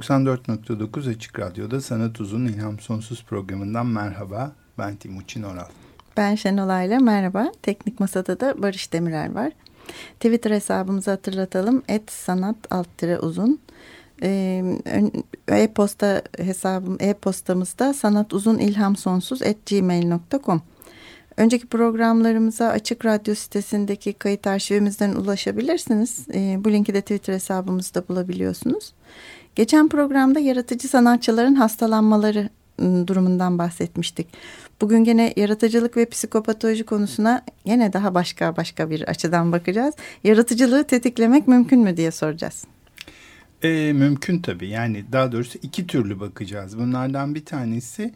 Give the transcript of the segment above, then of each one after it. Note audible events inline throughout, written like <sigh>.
94.9 Açık Radyo'da Sanat Uzun İlham Sonsuz programından merhaba. Ben Timuçin Oral. Ben Şenol Ayla merhaba. Teknik Masada da Barış Demirel var. Twitter hesabımızı hatırlatalım. Et sanat alt uzun. Ee, e-posta hesabım e-postamızda sanat uzun ilham sonsuz at gmail.com. Önceki programlarımıza Açık Radyo sitesindeki kayıt arşivimizden ulaşabilirsiniz. Ee, bu linki de Twitter hesabımızda bulabiliyorsunuz. Geçen programda yaratıcı sanatçıların hastalanmaları ıı, durumundan bahsetmiştik. Bugün gene yaratıcılık ve psikopatoloji konusuna yine daha başka başka bir açıdan bakacağız. Yaratıcılığı tetiklemek mümkün mü diye soracağız. E, mümkün tabii. Yani daha doğrusu iki türlü bakacağız. Bunlardan bir tanesi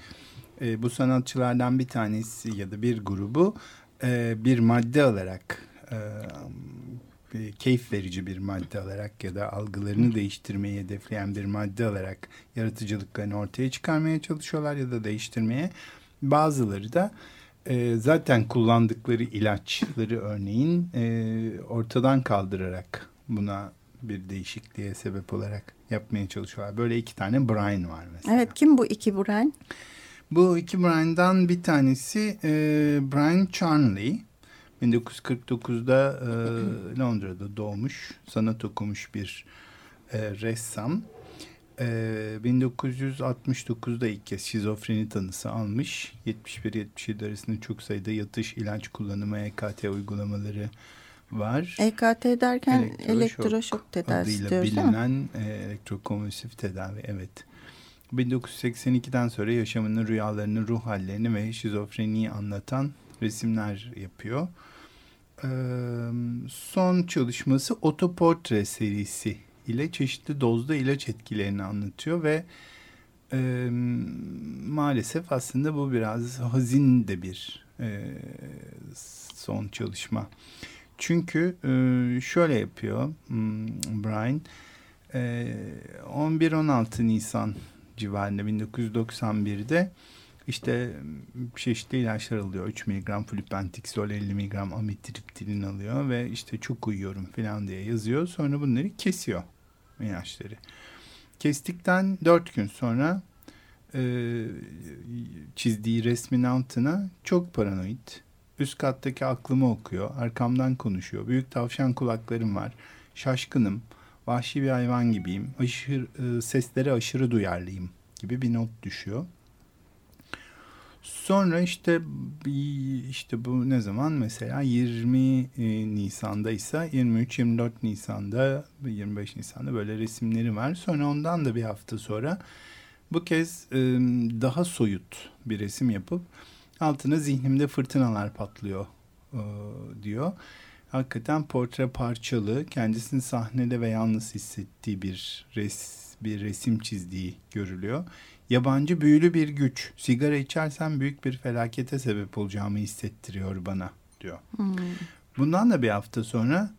e, bu sanatçılardan bir tanesi ya da bir grubu e, bir madde alarak e, e, keyif verici bir madde alarak ya da algılarını değiştirmeyi hedefleyen bir madde alarak yaratıcılıklarını ortaya çıkarmaya çalışıyorlar ya da değiştirmeye. Bazıları da e, zaten kullandıkları ilaçları örneğin e, ortadan kaldırarak buna bir değişikliğe sebep olarak yapmaya çalışıyorlar. Böyle iki tane Brian var mesela. Evet kim bu iki Brian? Bu iki Brian'dan bir tanesi e, Brian Charnley. 1949'da e, Londra'da doğmuş, sanat okumuş bir e, ressam. E, 1969'da ilk kez şizofreni tanısı almış. 71-77 arasında çok sayıda yatış ilaç kullanımı EKT uygulamaları var. EKT derken elektroşok, elektroşok tedavisi diyoruz bilinen e, elektrokonvulsif tedavi evet. 1982'den sonra yaşamının rüyalarını, ruh hallerini ve şizofreniyi anlatan resimler yapıyor. Son çalışması Otoportre serisi ile çeşitli dozda ilaç etkilerini anlatıyor ve e, maalesef aslında bu biraz hazin de bir e, son çalışma. Çünkü e, şöyle yapıyor hmm, Brian. E, 11-16 Nisan civarında 1991'de işte çeşitli ilaçlar alıyor. 3 mg flupentixol, 50 mg amitriptilin alıyor ve işte çok uyuyorum falan diye yazıyor. Sonra bunları kesiyor ilaçları. Kestikten 4 gün sonra e, çizdiği resmin altına çok paranoid. Üst kattaki aklımı okuyor. Arkamdan konuşuyor. Büyük tavşan kulaklarım var. Şaşkınım. Vahşi bir hayvan gibiyim. Aşırı, e, seslere aşırı duyarlıyım gibi bir not düşüyor. Sonra işte işte bu ne zaman mesela 20 e, Nisan'da ise 23-24 Nisan'da 25 Nisan'da böyle resimleri var. Sonra ondan da bir hafta sonra bu kez e, daha soyut bir resim yapıp altına zihnimde fırtınalar patlıyor e, diyor. Hakikaten portre parçalı, kendisini sahnede ve yalnız hissettiği bir res, bir resim çizdiği görülüyor. Yabancı büyülü bir güç. Sigara içersem büyük bir felakete sebep olacağımı hissettiriyor bana diyor. Hmm. Bundan da bir hafta sonra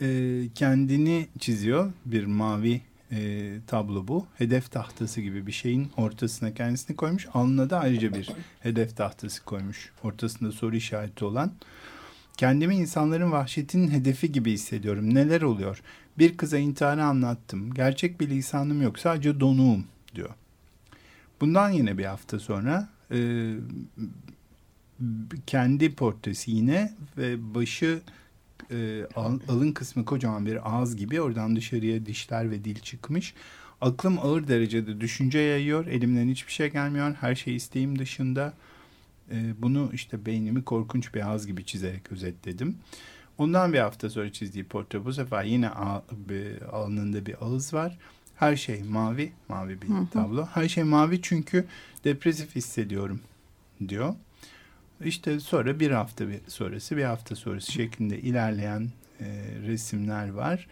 e, kendini çiziyor. Bir mavi e, tablo bu. Hedef tahtası gibi bir şeyin ortasına kendisini koymuş. Alnına da ayrıca bir hedef tahtası koymuş. Ortasında soru işareti olan. Kendimi insanların vahşetinin hedefi gibi hissediyorum. Neler oluyor? Bir kıza intiharı anlattım. Gerçek bir lisanım yok. Sadece donuğum diyor. Bundan yine bir hafta sonra e, kendi portresi yine ve başı e, alın kısmı kocaman bir ağız gibi oradan dışarıya dişler ve dil çıkmış. Aklım ağır derecede düşünce yayıyor. Elimden hiçbir şey gelmiyor. Her şey isteğim dışında. E, bunu işte beynimi korkunç bir ağız gibi çizerek özetledim. Ondan bir hafta sonra çizdiği portre bu sefer yine alnında bir ağız var. Her şey mavi, mavi bir hı hı. tablo. Her şey mavi çünkü depresif hissediyorum diyor. İşte sonra bir hafta bir sonrası, bir hafta sonrası şeklinde ilerleyen resimler var.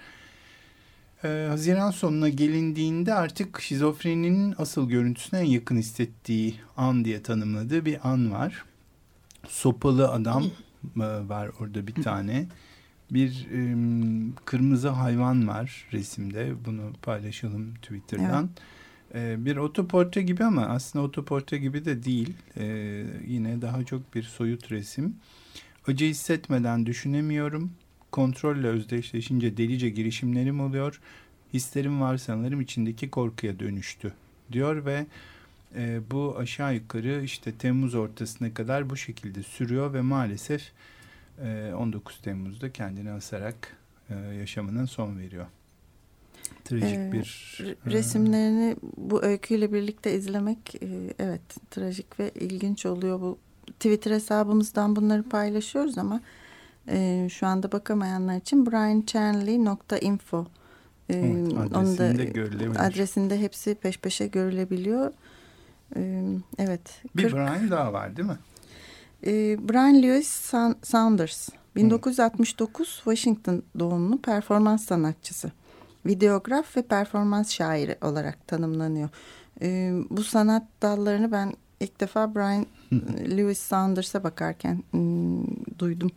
E, Haziran sonuna gelindiğinde artık şizofreninin asıl görüntüsüne en yakın hissettiği an diye tanımladığı bir an var. Sopalı adam e, var orada bir tane. Bir e, kırmızı hayvan var resimde. Bunu paylaşalım Twitter'dan. Evet. E, bir otoportre gibi ama aslında otoportre gibi de değil. E, yine daha çok bir soyut resim. Acı hissetmeden düşünemiyorum. Kontrolle özdeşleşince delice girişimlerim oluyor. Hislerim var sanırım içindeki korkuya dönüştü diyor ve e, bu aşağı yukarı işte Temmuz ortasına kadar bu şekilde sürüyor ve maalesef 19 Temmuz'da kendini asarak e, yaşamına son veriyor. Trajik ee, bir e, resimlerini bu öyküyle birlikte izlemek e, evet trajik ve ilginç oluyor bu Twitter hesabımızdan bunları paylaşıyoruz ama şu anda bakamayanlar için brianchanley.info evet, adresinde, da, adresinde hepsi peş peşe görülebiliyor. Evet. Bir 40, Brian daha var değil mi? E, Brian Lewis Saunders. 1969 Washington doğumlu performans sanatçısı. Videograf ve performans şairi olarak tanımlanıyor. E, bu sanat dallarını ben ilk defa Brian Lewis Saunders'a bakarken hmm, duydum.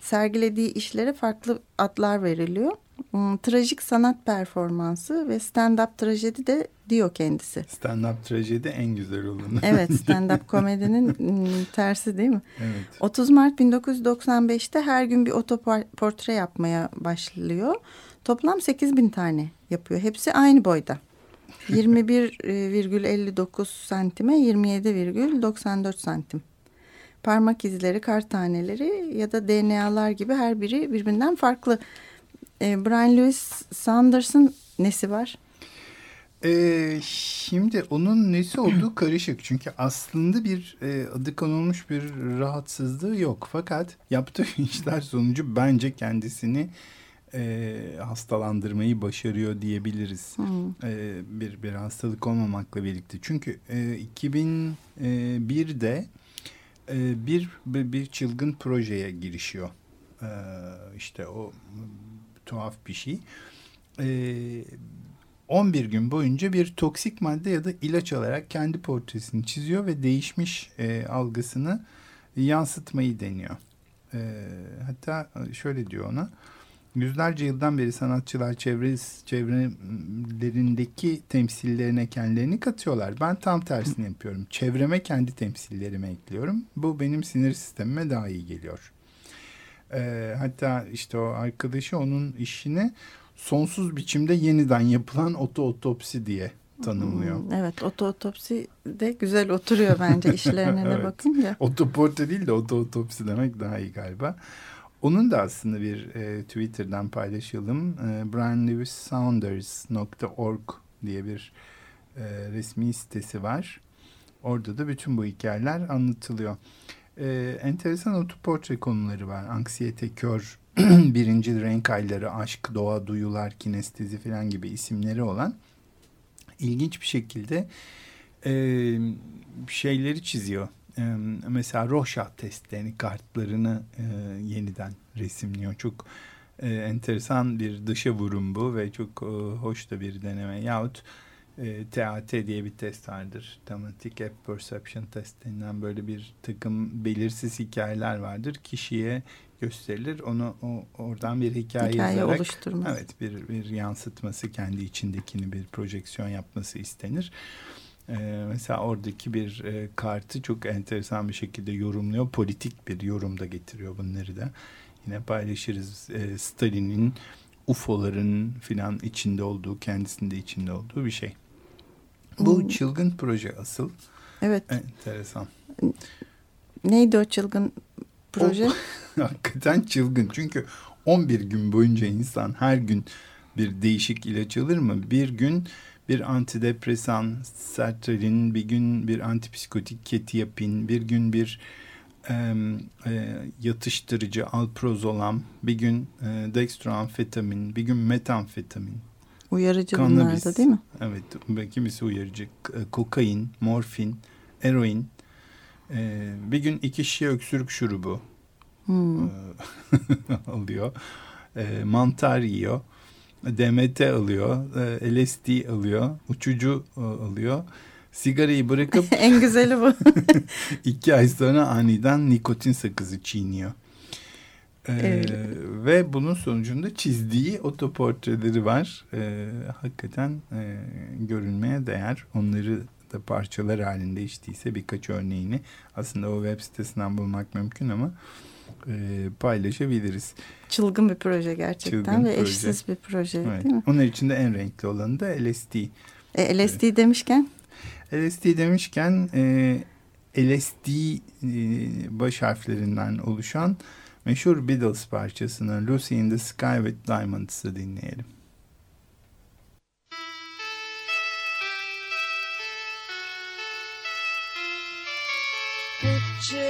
Sergilediği işlere farklı adlar veriliyor. Hmm, trajik sanat performansı ve stand-up trajedi de diyor kendisi. Stand-up trajedi en güzel olanı. Evet <laughs> stand-up komedinin hmm, tersi değil mi? Evet. 30 Mart 1995'te her gün bir otoportre yapmaya başlıyor. Toplam 8 bin tane yapıyor. Hepsi aynı boyda. 21,59 santime 27,94 santim. Parmak izleri, kar taneleri ya da DNA'lar gibi her biri birbirinden farklı. E, Brian Lewis Sanders'ın nesi var? Ee, şimdi onun nesi olduğu <clears throat> karışık. Çünkü aslında bir e, adı konulmuş bir rahatsızlığı yok. Fakat yaptığı <laughs> işler sonucu bence kendisini e, hastalandırmayı başarıyor diyebiliriz. Hmm. E, bir bir hastalık olmamakla birlikte. Çünkü e, 2001'de e, bir, bir bir çılgın projeye girişiyor. E, işte o tuhaf bir şey. E, 11 gün boyunca bir toksik madde ya da ilaç alarak kendi portresini çiziyor ve değişmiş e, algısını yansıtmayı deniyor. E, hatta şöyle diyor ona Yüzlerce yıldan beri sanatçılar çevre, çevrelerindeki temsillerine kendilerini katıyorlar. Ben tam tersini yapıyorum. Çevreme kendi temsillerimi ekliyorum. Bu benim sinir sistemime daha iyi geliyor. Ee, hatta işte o arkadaşı onun işini sonsuz biçimde yeniden yapılan oto otopsi diye tanımlıyor. Hmm, evet oto otopsi de güzel oturuyor bence işlerine <laughs> evet. bakınca. Otoporte değil de oto otopsi demek daha iyi galiba. Onun da aslında bir e, Twitter'dan paylaşalım. E, brianlewissaunders.org diye bir e, resmi sitesi var. Orada da bütün bu hikayeler anlatılıyor. E, enteresan otoportre konuları var. Anksiyete, kör, <clears throat> birinci renk ayları, aşk, doğa, duyular, kinestezi falan gibi isimleri olan ilginç bir şekilde e, şeyleri çiziyor e, mesela Rorschach testlerini, kartlarını e, yeniden resimliyor. Çok e, enteresan bir dışa vurum bu ve çok e, hoş da bir deneme. Yahut e, TAT diye bir test vardır. Thematic App Perception Test denilen böyle bir takım belirsiz hikayeler vardır. Kişiye gösterilir. Onu o, oradan bir hikaye, hikaye yazarak evet bir bir yansıtması kendi içindekini bir projeksiyon yapması istenir. Ee, mesela oradaki bir e, kartı çok enteresan bir şekilde yorumluyor. Politik bir yorum da getiriyor bunları da. Yine paylaşırız. E, Stalin'in UFO'ların filan içinde olduğu, kendisinde içinde olduğu bir şey. Bu hmm. çılgın proje asıl. Evet. Enteresan. Neydi o çılgın proje? O, <laughs> hakikaten çılgın. Çünkü 11 gün boyunca insan her gün bir değişik ilaç alır mı? Bir gün bir antidepresan sertralin, bir gün bir antipsikotik ketiapin, bir gün bir e, e, yatıştırıcı alprozolam, bir gün e, dextroamfetamin, bir gün metamfetamin. Uyarıcı bunlar da değil mi? Evet, kimisi uyarıcı. Kokain, morfin, eroin. E, bir gün iki şişe öksürük şurubu hmm. <laughs> alıyor. e, mantar yiyor. DMT alıyor, e, LSD alıyor, uçucu e, alıyor. Sigarayı bırakıp <laughs> en güzeli bu. <laughs> iki ay sonra aniden nikotin sakızı çiğniyor. Ee, ve bunun sonucunda çizdiği otoportreleri var. Ee, hakikaten e, görülmeye değer. Onları da parçalar halinde içtiyse birkaç örneğini aslında o web sitesinden bulmak mümkün ama e, paylaşabiliriz. Çılgın bir proje gerçekten Çılgın ve proje. eşsiz bir proje evet. değil mi? Onun içinde en renkli olanı da LSD. E, LSD evet. demişken? LSD demişken e, LSD e, baş harflerinden oluşan meşhur Beatles parçasını Lucy in the Sky with Diamonds'ı dinleyelim. Picture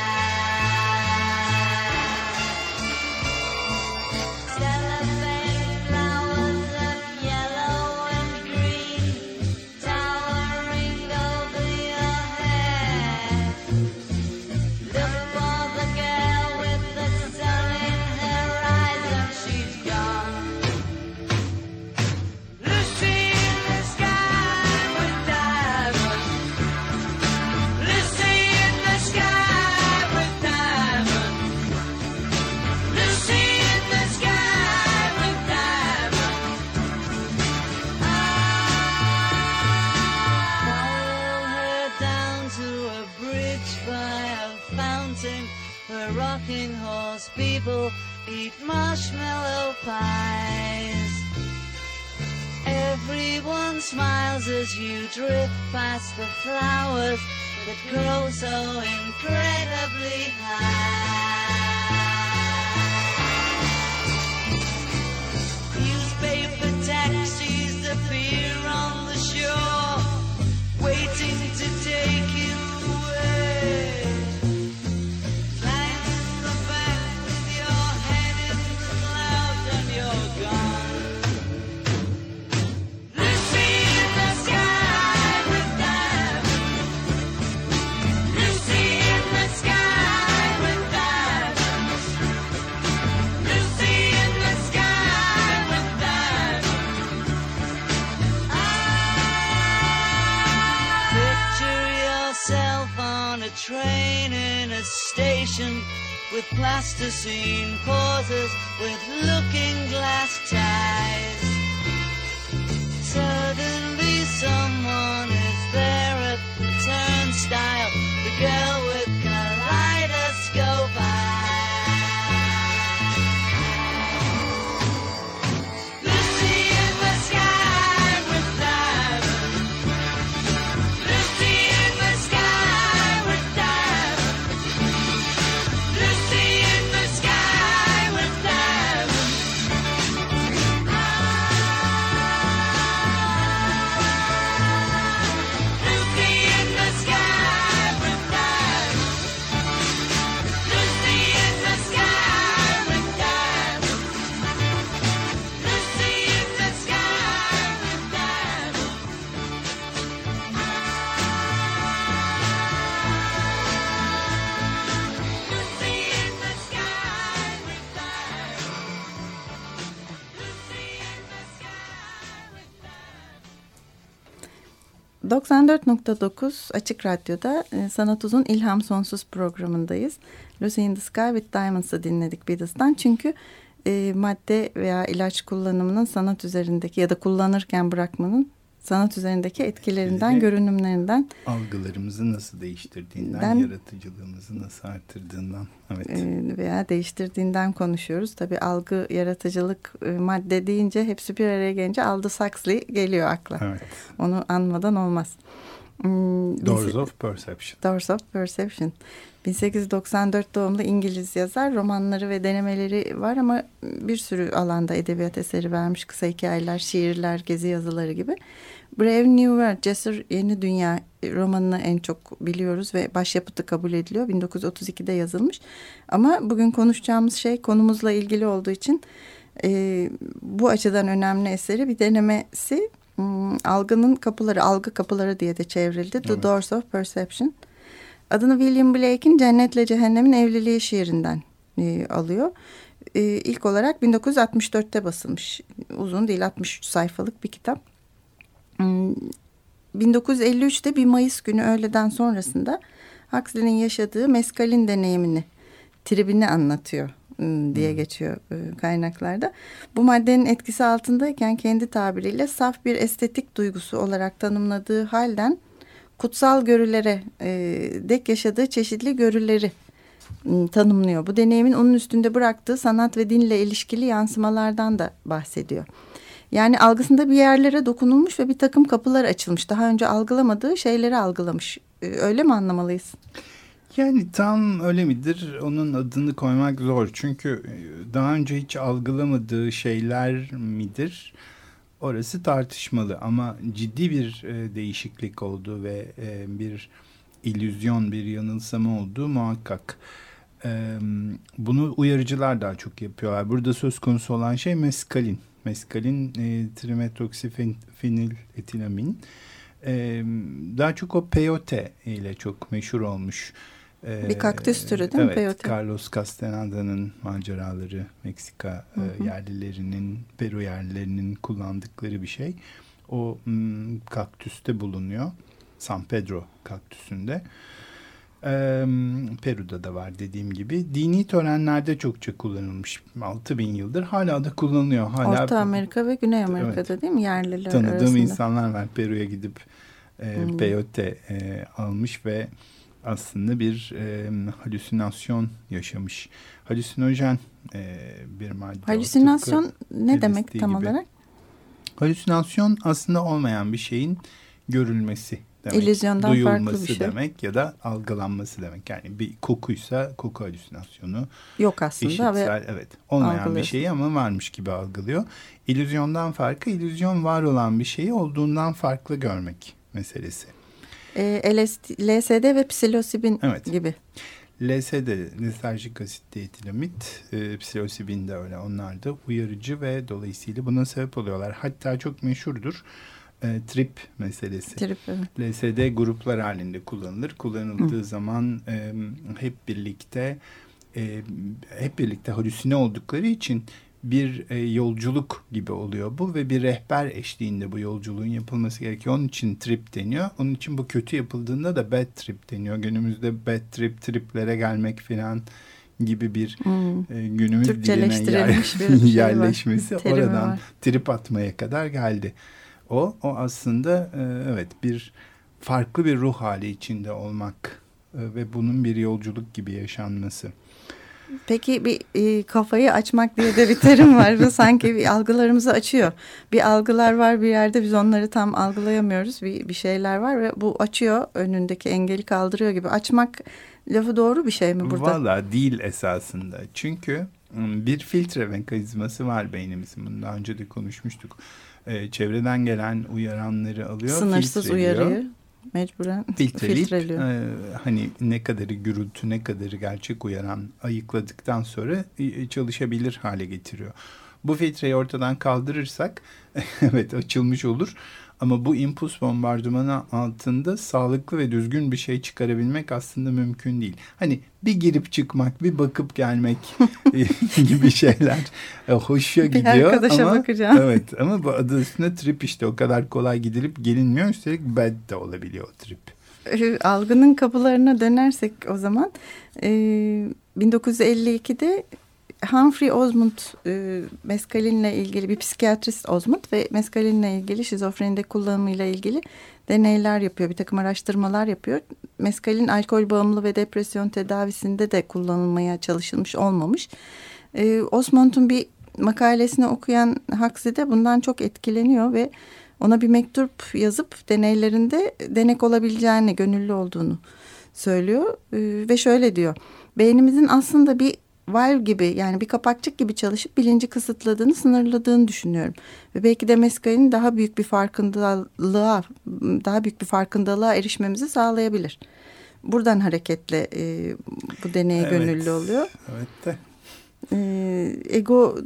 People eat marshmallow pies. Everyone smiles as you drift past the flowers that grow so incredibly high. With plasticine pauses with looking glass ties. Suddenly someone is there at the turnstile, the girl with kaleidoscope eyes. ...94.9 Açık Radyo'da e, Sanat Uzun İlham Sonsuz programındayız. Lucy in the Sky with Diamonds'ı dinledik Beatles'tan. Çünkü e, madde veya ilaç kullanımının sanat üzerindeki ya da kullanırken bırakmanın sanat üzerindeki etkilerinden, görünümlerinden. Algılarımızı nasıl değiştirdiğinden, den, yaratıcılığımızı nasıl arttırdığından. Evet. Veya değiştirdiğinden konuşuyoruz. Tabii algı, yaratıcılık, madde deyince hepsi bir araya gelince Aldous Huxley geliyor akla. Evet. Onu anmadan olmaz. Hmm, Doors of Perception. Doors of Perception. 1894 doğumlu İngiliz yazar. Romanları ve denemeleri var ama bir sürü alanda edebiyat eseri vermiş. Kısa hikayeler, şiirler, gezi yazıları gibi. Brave New World, Cesur Yeni Dünya romanını en çok biliyoruz ve başyapıtı kabul ediliyor. 1932'de yazılmış. Ama bugün konuşacağımız şey konumuzla ilgili olduğu için e, bu açıdan önemli eseri bir denemesi hmm, algının kapıları, algı kapıları diye de çevrildi. The Doors of Perception. Adını William Blake'in Cennetle Cehennem'in Evliliği şiirinden e, alıyor. E, ilk olarak 1964'te basılmış. Uzun değil 63 sayfalık bir kitap. 1953'te hmm, bir Mayıs günü öğleden sonrasında Huxley'nin yaşadığı meskalin deneyimini, tribini anlatıyor hmm, diye hmm. geçiyor e, kaynaklarda. Bu maddenin etkisi altındayken kendi tabiriyle saf bir estetik duygusu olarak tanımladığı halden kutsal görülere e, dek yaşadığı çeşitli görüleri tanımlıyor. Bu deneyimin onun üstünde bıraktığı sanat ve dinle ilişkili yansımalardan da bahsediyor. Yani algısında bir yerlere dokunulmuş ve bir takım kapılar açılmış. Daha önce algılamadığı şeyleri algılamış. Ee, öyle mi anlamalıyız? Yani tam öyle midir? Onun adını koymak zor. Çünkü e, daha önce hiç algılamadığı şeyler midir? Orası tartışmalı ama ciddi bir e, değişiklik oldu ve e, bir illüzyon, bir yanılsama olduğu muhakkak. bunu uyarıcılar daha çok yapıyorlar. Burada söz konusu olan şey meskalin meskalin trimetroksifenil etilamin. Daha çok o peyote ile çok meşhur olmuş. Bir kaktüs türü değil evet, mi peyote? Carlos Castaneda'nın maceraları Meksika hı hı. E, yerlilerinin, Peru yerlilerinin kullandıkları bir şey. O m, kaktüste bulunuyor. San Pedro kaktüsünde. Ee, Peru'da da var dediğim gibi. Dini törenlerde çokça kullanılmış. 6000 yıldır hala da kullanılıyor. Hala, Orta Amerika ve Güney Amerika'da evet, değil mi yerliler tanıdığım arasında? insanlar var Peru'ya gidip e, hmm. peyote e, almış ve aslında bir e, halüsinasyon yaşamış. Halüsinojen e, bir madde. Halüsinasyon ne demek tam gibi. olarak? Halüsinasyon aslında olmayan bir şeyin görülmesi demek. İllüzyondan duyulması farklı bir şey. demek ya da algılanması demek. Yani bir kokuysa koku halüsinasyonu. Yok aslında. İşitsel, evet. Olmayan bir şeyi ama varmış gibi algılıyor. İllüzyondan farkı illüzyon var olan bir şeyi olduğundan farklı görmek meselesi. E, LSD, LSD ve psilosibin evet. gibi. LSD, liserjik asit dietilamit, e, psilosibin de öyle. Onlar da uyarıcı ve dolayısıyla buna sebep oluyorlar. Hatta çok meşhurdur e, trip meselesi. Trip, evet. LSD gruplar halinde kullanılır. Kullanıldığı Hı. zaman e, hep birlikte e, hep birlikte halüsine oldukları için bir e, yolculuk gibi oluyor bu ve bir rehber eşliğinde bu yolculuğun yapılması gerekiyor. Onun için trip deniyor. Onun için bu kötü yapıldığında da bad trip deniyor. Günümüzde bad trip, triplere gelmek filan gibi bir hmm. e, günümüz diline yer, bir şey <laughs> yerleşmesi oradan var. trip atmaya kadar geldi o. O aslında e, evet bir farklı bir ruh hali içinde olmak e, ve bunun bir yolculuk gibi yaşanması. Peki bir e, kafayı açmak diye de bir terim var. Bu sanki bir algılarımızı açıyor. Bir algılar var bir yerde biz onları tam algılayamıyoruz. Bir, bir şeyler var ve bu açıyor önündeki engeli kaldırıyor gibi. Açmak lafı doğru bir şey mi burada? Valla değil esasında. Çünkü bir filtre mekanizması var beynimizin. Bunu daha önce de konuşmuştuk e, çevreden gelen uyaranları alıyor. Sınırsız uyarıyı mecburen <laughs> filtreliyor. E, hani ne kadarı gürültü ne kadarı gerçek uyaran ayıkladıktan sonra e, çalışabilir hale getiriyor. Bu filtreyi ortadan kaldırırsak <laughs> evet açılmış olur ama bu impuls bombardımanı altında sağlıklı ve düzgün bir şey çıkarabilmek aslında mümkün değil. Hani bir girip çıkmak, bir bakıp gelmek <laughs> gibi şeyler e, hoşa gidiyor. Bir arkadaşa ama, bakacağım. Evet ama bu adı üstünde trip işte o kadar kolay gidilip gelinmiyor. Üstelik bad de olabiliyor o trip. Algının kapılarına dönersek o zaman 1952'de Humphrey Osmond e, meskalinle ilgili bir psikiyatrist Osmond ve meskalinle ilgili şizofrenide kullanımıyla ilgili deneyler yapıyor. Bir takım araştırmalar yapıyor. Meskalin alkol bağımlı ve depresyon tedavisinde de kullanılmaya çalışılmış olmamış. E, Osmond'un bir makalesini okuyan Huxley de bundan çok etkileniyor ve ona bir mektup yazıp deneylerinde denek olabileceğini, gönüllü olduğunu söylüyor. E, ve şöyle diyor. Beynimizin aslında bir valve gibi yani bir kapakçık gibi çalışıp bilinci kısıtladığını, sınırladığını düşünüyorum. Ve belki de Mescal'in daha büyük bir farkındalığa, daha büyük bir farkındalığa erişmemizi sağlayabilir. Buradan hareketle e, bu deneye evet. gönüllü oluyor. Evet de. Ee, ego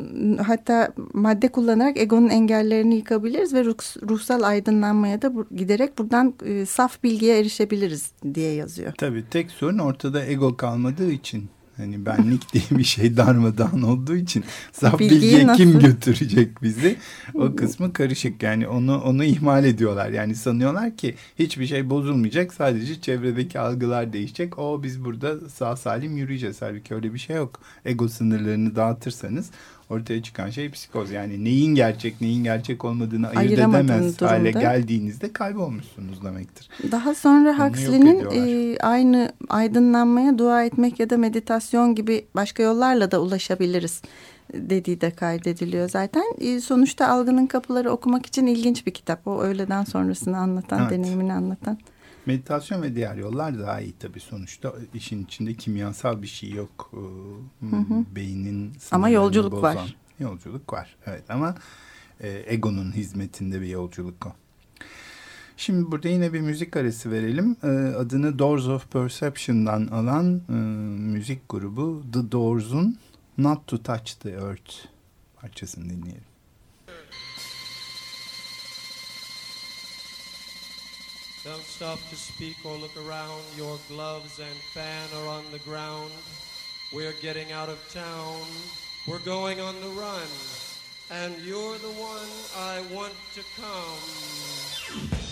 hatta madde kullanarak egonun engellerini yıkabiliriz ve ruh, ruhsal aydınlanmaya da bu, giderek buradan e, saf bilgiye erişebiliriz diye yazıyor. Tabii tek sorun ortada ego kalmadığı için Hani benlik <laughs> diye bir şey darmadağın olduğu için saf Bilgiyi bilgiye nasıl? kim götürecek bizi? O kısmı karışık. Yani onu onu ihmal ediyorlar. Yani sanıyorlar ki hiçbir şey bozulmayacak. Sadece çevredeki algılar değişecek. O biz burada sağ salim yürüyeceğiz. Halbuki öyle bir şey yok. Ego sınırlarını dağıtırsanız ortaya çıkan şey psikoz. Yani neyin gerçek neyin gerçek olmadığını ayırt edemez durumda. hale geldiğinizde kaybolmuşsunuz demektir. Daha sonra Huxley'nin e, aynı aydınlanmaya dua etmek ya da meditasyon gibi başka yollarla da ulaşabiliriz dediği de kaydediliyor zaten. E, sonuçta Algının Kapıları okumak için ilginç bir kitap. O öğleden sonrasını anlatan, evet. deneyimini anlatan. Meditasyon ve diğer yollar daha iyi tabii sonuçta işin içinde kimyasal bir şey yok. Ee, hı hı. Beynin ama yolculuk bozan. var. Yolculuk var evet ama e, egonun hizmetinde bir yolculuk o. Şimdi burada yine bir müzik arası verelim. E, adını Doors of Perception'dan alan e, müzik grubu The Doors'un Not to Touch the Earth parçasını dinleyelim. Don't stop to speak or look around. Your gloves and fan are on the ground. We're getting out of town. We're going on the run. And you're the one I want to come.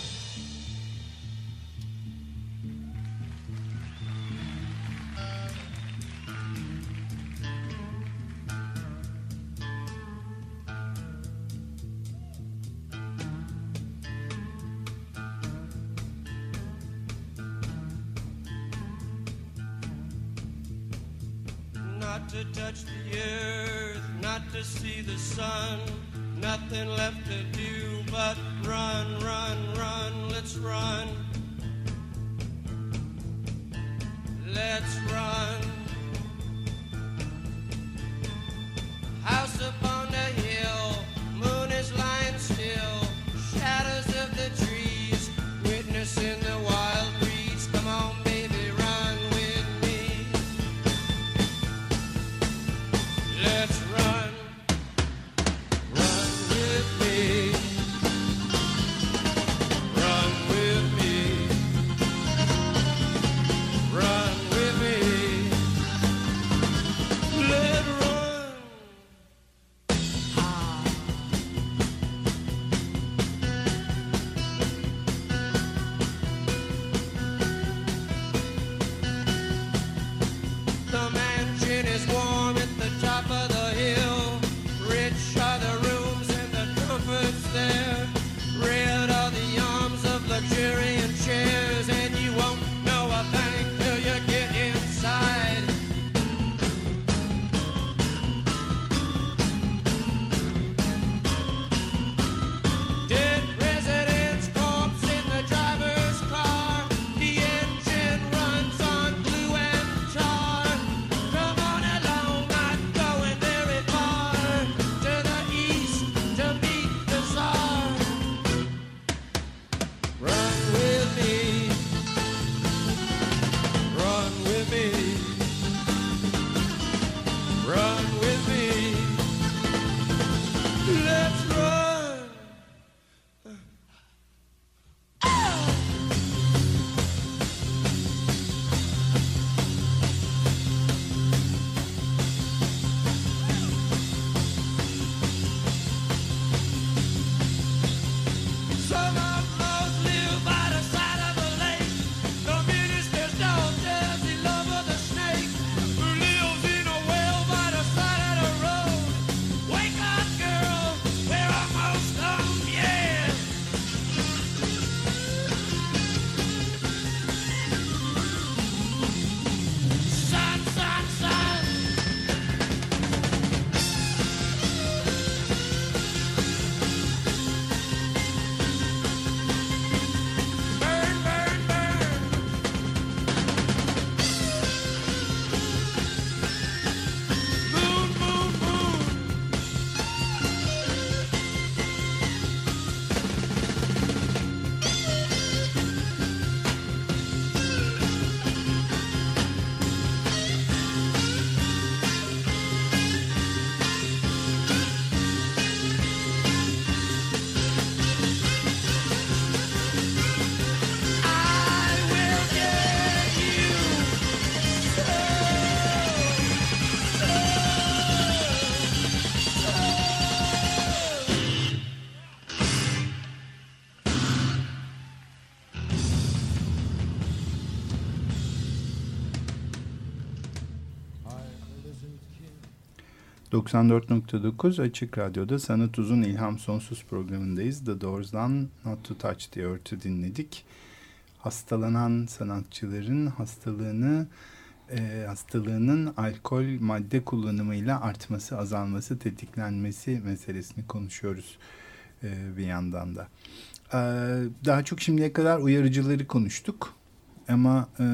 To touch the earth, not to see the sun. Nothing left to do but run, run, run, let's run. Let's run. House upon the hill, moon is lying 94.9 Açık Radyo'da Sanat Uzun İlham Sonsuz programındayız. The Doors'dan Not to Touch the Earth'ü dinledik. Hastalanan sanatçıların hastalığını e, hastalığının alkol madde kullanımıyla artması, azalması, tetiklenmesi meselesini konuşuyoruz e, bir yandan da. E, daha çok şimdiye kadar uyarıcıları konuştuk. Ama e,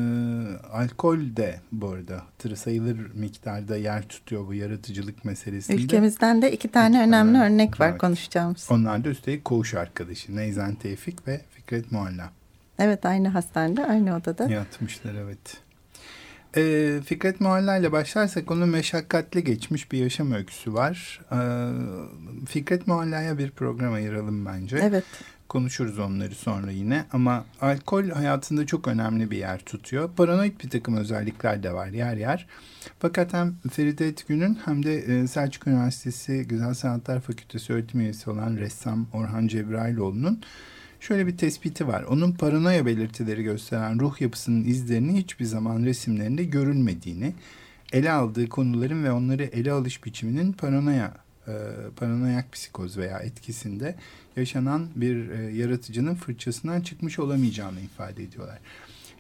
alkol de bu arada tır sayılır miktarda yer tutuyor bu yaratıcılık meselesinde. Ülkemizden de iki tane iki önemli tane, örnek var evet. konuşacağımız. Onlar da üstelik koğuş arkadaşı Neyzen Tevfik ve Fikret Mualla. Evet aynı hastanede aynı odada. Yatmışlar evet. E, Fikret Mualla ile başlarsak onun meşakkatli geçmiş bir yaşam öyküsü var. E, Fikret Mualla'ya bir program ayıralım bence. Evet. Konuşuruz onları sonra yine ama alkol hayatında çok önemli bir yer tutuyor. Paranoid bir takım özellikler de var yer yer. Fakat hem Feride Etgün'ün hem de e, Selçuk Üniversitesi Güzel Sanatlar Fakültesi öğretim üyesi olan ressam Orhan Cebrailoğlu'nun şöyle bir tespiti var. Onun paranoya belirtileri gösteren ruh yapısının izlerini hiçbir zaman resimlerinde görülmediğini, ele aldığı konuların ve onları ele alış biçiminin paranoya e, paranoyak psikoz veya etkisinde yaşanan bir e, yaratıcının fırçasından çıkmış olamayacağını ifade ediyorlar.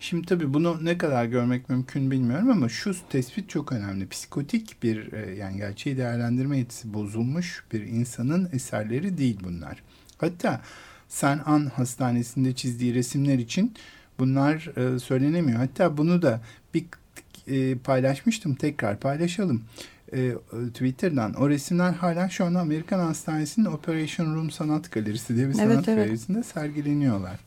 Şimdi tabii bunu ne kadar görmek mümkün bilmiyorum ama şu tespit çok önemli. Psikotik bir e, yani gerçeği değerlendirme yetisi bozulmuş bir insanın eserleri değil bunlar. Hatta San An Hastanesi'nde çizdiği resimler için bunlar e, söylenemiyor. Hatta bunu da bir e, paylaşmıştım tekrar paylaşalım. E, Twitter'dan o resimler hala şu anda Amerikan Hastanesi'nin Operation Room Sanat Galerisi diye bir sanat evet, evet. galerisinde sergileniyorlar.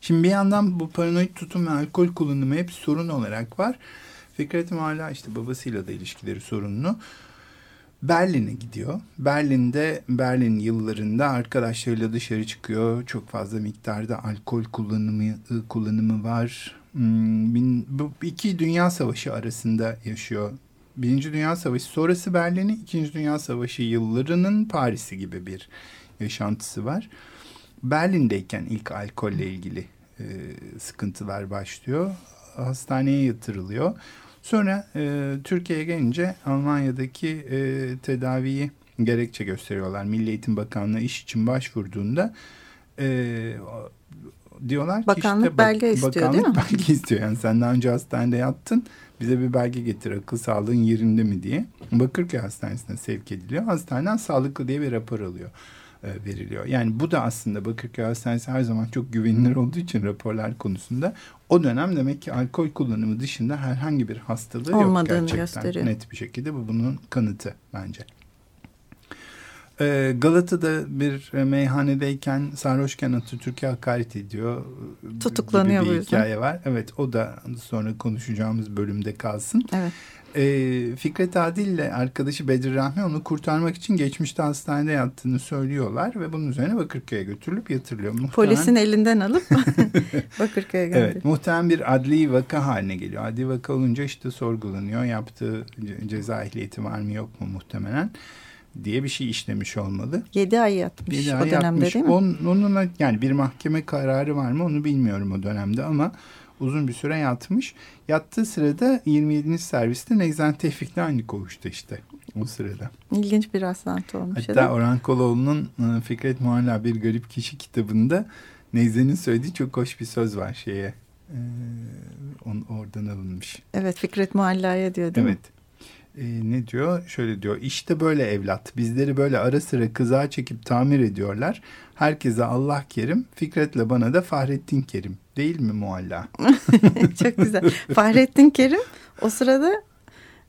Şimdi bir yandan bu paranoid tutum ve alkol kullanımı hep sorun olarak var. Fikret hala işte babasıyla da ilişkileri sorunlu. Berlin'e gidiyor. Berlin'de Berlin yıllarında arkadaşlarıyla dışarı çıkıyor. Çok fazla miktarda alkol kullanımı kullanımı var. Hmm, bu iki dünya savaşı arasında yaşıyor. Birinci Dünya Savaşı sonrası Berlin'i, İkinci Dünya Savaşı yıllarının Paris'i gibi bir yaşantısı var. Berlin'deyken ilk alkolle ilgili e, sıkıntılar başlıyor. Hastaneye yatırılıyor. Sonra e, Türkiye'ye gelince Almanya'daki e, tedaviyi gerekçe gösteriyorlar. Milli Eğitim Bakanlığı iş için başvurduğunda e, diyorlar ki bakanlık işte belge bak, istiyor bakanlık değil mi? belge istiyor. Yani sen daha önce hastanede yattın bize bir belge getir akıl sağlığın yerinde mi diye. Bakırköy Hastanesi'ne sevk ediliyor. Hastaneden sağlıklı diye bir rapor alıyor e, veriliyor. Yani bu da aslında Bakırköy Hastanesi her zaman çok güvenilir olduğu için raporlar konusunda o dönem demek ki alkol kullanımı dışında herhangi bir hastalığı Olmadığını yok gerçekten. Gösteriyor. Net bir şekilde bu bunun kanıtı bence. Ee, Galata'da bir meyhanedeyken sarhoşken Atatürk'e hakaret ediyor. Tutuklanıyor gibi bir hikaye var. Evet o da sonra konuşacağımız bölümde kalsın. Evet. Ee, Fikret Adil ile arkadaşı Bedir Rahmi onu kurtarmak için geçmişte hastanede yattığını söylüyorlar ve bunun üzerine Bakırköy'e götürülüp yatırılıyor. Muhtemelen... Polisin elinden alıp <laughs> Bakırköy'e gönderiyor. Evet muhtemelen bir adli vaka haline geliyor. Adli vaka olunca işte sorgulanıyor. Yaptığı ceza ehliyeti var mı yok mu muhtemelen diye bir şey işlemiş olmalı. Yedi ay yatmış 7 ay o dönemde yatmış. değil mi? On, onunla yani bir mahkeme kararı var mı onu bilmiyorum o dönemde ama uzun bir süre yatmış. Yattığı sırada 27. serviste Neyzen Tevfik'le aynı koğuşta işte o sırada. İlginç bir rastlantı olmuş. Hatta Orhan Koloğlu'nun e, Fikret Muhalla Bir Garip Kişi kitabında Neyzen'in söylediği çok hoş bir söz var şeye. Ee, on, oradan alınmış. Evet Fikret Muhalla'ya diyor değil evet. mi? E, ne diyor? Şöyle diyor. İşte böyle evlat. Bizleri böyle ara sıra kızağa çekip tamir ediyorlar. Herkese Allah kerim. Fikret'le bana da Fahrettin Kerim. Değil mi mualla? <laughs> Çok güzel. Fahrettin Kerim o sırada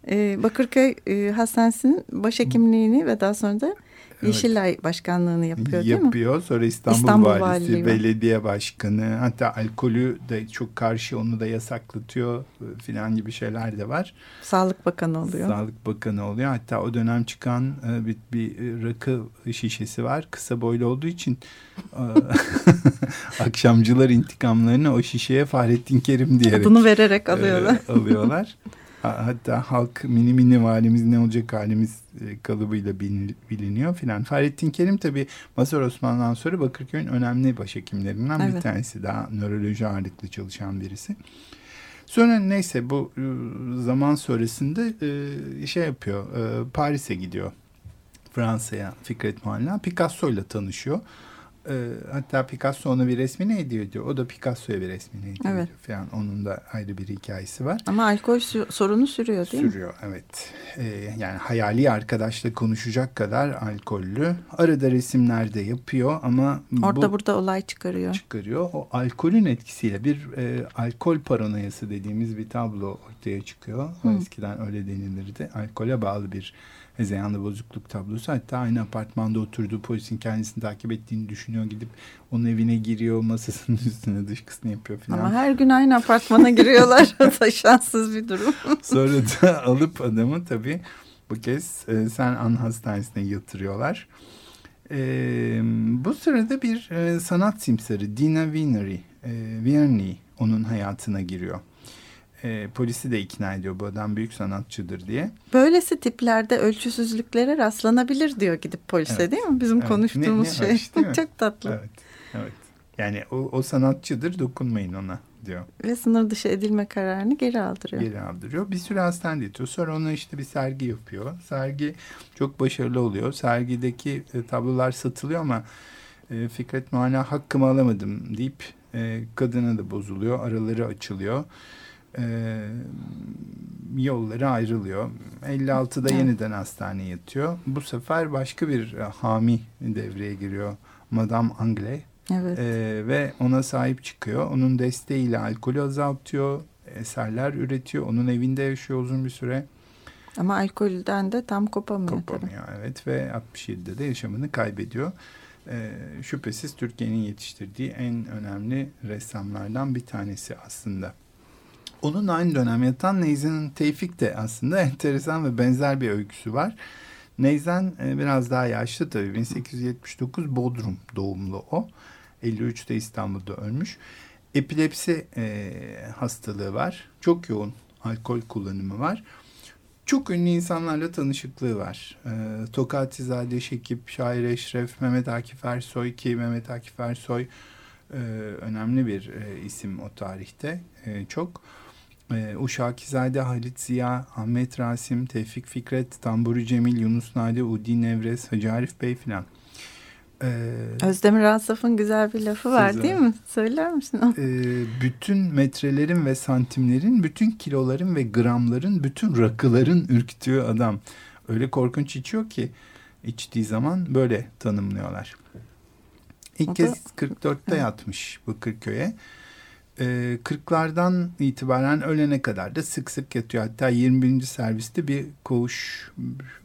e, Bakırköy e, Hastanesi'nin başhekimliğini ve daha sonra da Yeşilay Başkanlığını yapıyor değil mi? Yapıyor. Sonra İstanbul, İstanbul Valisi, Valiliği belediye başkanı. Hatta alkolü de çok karşı onu da yasaklatıyor filan gibi şeyler de var. Sağlık Bakanı oluyor. Sağlık Bakanı oluyor. Hatta o dönem çıkan e, bir, bir rakı şişesi var. Kısa boylu olduğu için e, <laughs> akşamcılar intikamlarını o şişeye Fahrettin Kerim diyerek Bunu vererek alıyorlar. E, alıyorlar. <laughs> Hatta halk mini mini valimiz ne olacak halimiz e, kalıbıyla biliniyor filan. Fahrettin Kerim tabi Mazhar Osman'dan sonra Bakırköy'ün önemli başhekimlerinden evet. bir tanesi. Daha nöroloji ağırlıklı çalışan birisi. Sonra neyse bu e, zaman sonrasında e, şey yapıyor. Paris'e gidiyor. Fransa'ya Fikret Mualla. Picasso ile tanışıyor. E, hatta Picasso ona bir resmini hediye ediyor. O da Picasso'ya bir resmini hediye Evet. ediyor falan. Onun da ayrı bir hikayesi var. Ama alkol sü- sorunu sürüyor değil mi? Sürüyor evet. Ee, yani hayali arkadaşla konuşacak kadar alkollü. Arada resimler de yapıyor ama Orada bu burada olay çıkarıyor. çıkarıyor. O alkolün etkisiyle bir e, alkol paranoyası dediğimiz bir tablo ortaya çıkıyor. Hı. Eskiden öyle denilirdi. Alkole bağlı bir hezeyanlı bozukluk tablosu. Hatta aynı apartmanda oturduğu polisin kendisini takip ettiğini düşünüyor. Gidip onun evine giriyor. Masasının <laughs> üstüne dışkısını yapıyor falan. Ama her gün aynı apartmana giriyorlar. <laughs> Şanssız bir durum. <laughs> Sonra da alıp adamı tabii bu kez e, Sen An Hastanesi'ne yatırıyorlar. E, bu sırada bir e, sanat simsarı Dina Vinery, e, Vierney onun hayatına giriyor. E, polisi de ikna ediyor bu adam büyük sanatçıdır diye. Böylesi tiplerde ölçüsüzlüklere rastlanabilir diyor gidip polise Evet. değil mi? Bizim Evet. konuştuğumuz Ne- ne şey. hoş değil mi? <laughs> Çok tatlı. Evet, evet. Yani o, o sanatçıdır dokunmayın ona diyor. Ve sınır dışı edilme kararını geri aldırıyor. geri aldırıyor. Bir süre hastanede yatıyor. Sonra ona işte bir sergi yapıyor. Sergi çok başarılı oluyor. Sergideki e, tablolar satılıyor ama e, Fikret Muhala hakkımı alamadım deyip e, kadına da bozuluyor. Araları açılıyor. E, yolları ayrılıyor. 56'da Evet. yeniden hastaneye yatıyor. Bu sefer başka bir e, hami devreye giriyor. Madame Anglais. Evet. Ee, ve ona sahip çıkıyor. Onun desteğiyle alkolü azaltıyor. Eserler üretiyor. Onun evinde yaşıyor uzun bir süre. Ama alkolden de tam kopamıyor. tabii. Kopamıyor evet ve 67'de de yaşamını kaybediyor. Ee, şüphesiz Türkiye'nin yetiştirdiği en önemli ressamlardan bir tanesi aslında. Onun aynı dönem yatan Neyzen Tevfik de aslında enteresan ve benzer bir öyküsü var. Neyzen e, biraz daha yaşlı tabii. 1879 Bodrum doğumlu o. 53'te İstanbul'da ölmüş. Epilepsi e, hastalığı var. Çok yoğun alkol kullanımı var. Çok ünlü insanlarla tanışıklığı var. E, Tokatizade Şekip, Şair Eşref, Mehmet Akif Ersoy ki Mehmet Akif Ersoy e, önemli bir e, isim o tarihte. E, çok. E, Uşakizade, Halit Ziya, Ahmet Rasim, Tevfik Fikret, Tamburi Cemil, Yunus Nade, Udi Nevres, Hacı Arif Bey filan. E, Özdemir Asaf'ın güzel bir lafı var Güzel. değil mi? Söyler misin? onu? e, bütün metrelerin ve santimlerin, bütün kiloların ve gramların, bütün rakıların ürktüğü adam. Öyle korkunç içiyor ki içtiği zaman böyle tanımlıyorlar. İlk O da- kez 44'te yatmış bu Kırköy'e. Ee, 40'lardan itibaren ölene kadar da sık sık yatıyor. Hatta 21. serviste bir koğuş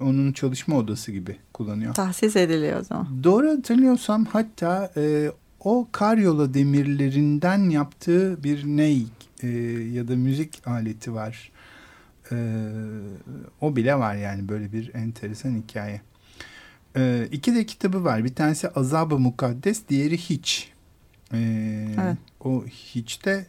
onun çalışma odası gibi kullanıyor. Tahsis ediliyor o zaman. Doğru hatırlıyorsam hatta e, o karyola demirlerinden yaptığı bir ney e, ya da müzik aleti var. E, o bile var yani böyle bir enteresan hikaye. E, iki de kitabı var. Bir tanesi Azab-ı Mukaddes, diğeri Hiç. E, Evet. O Hiç'te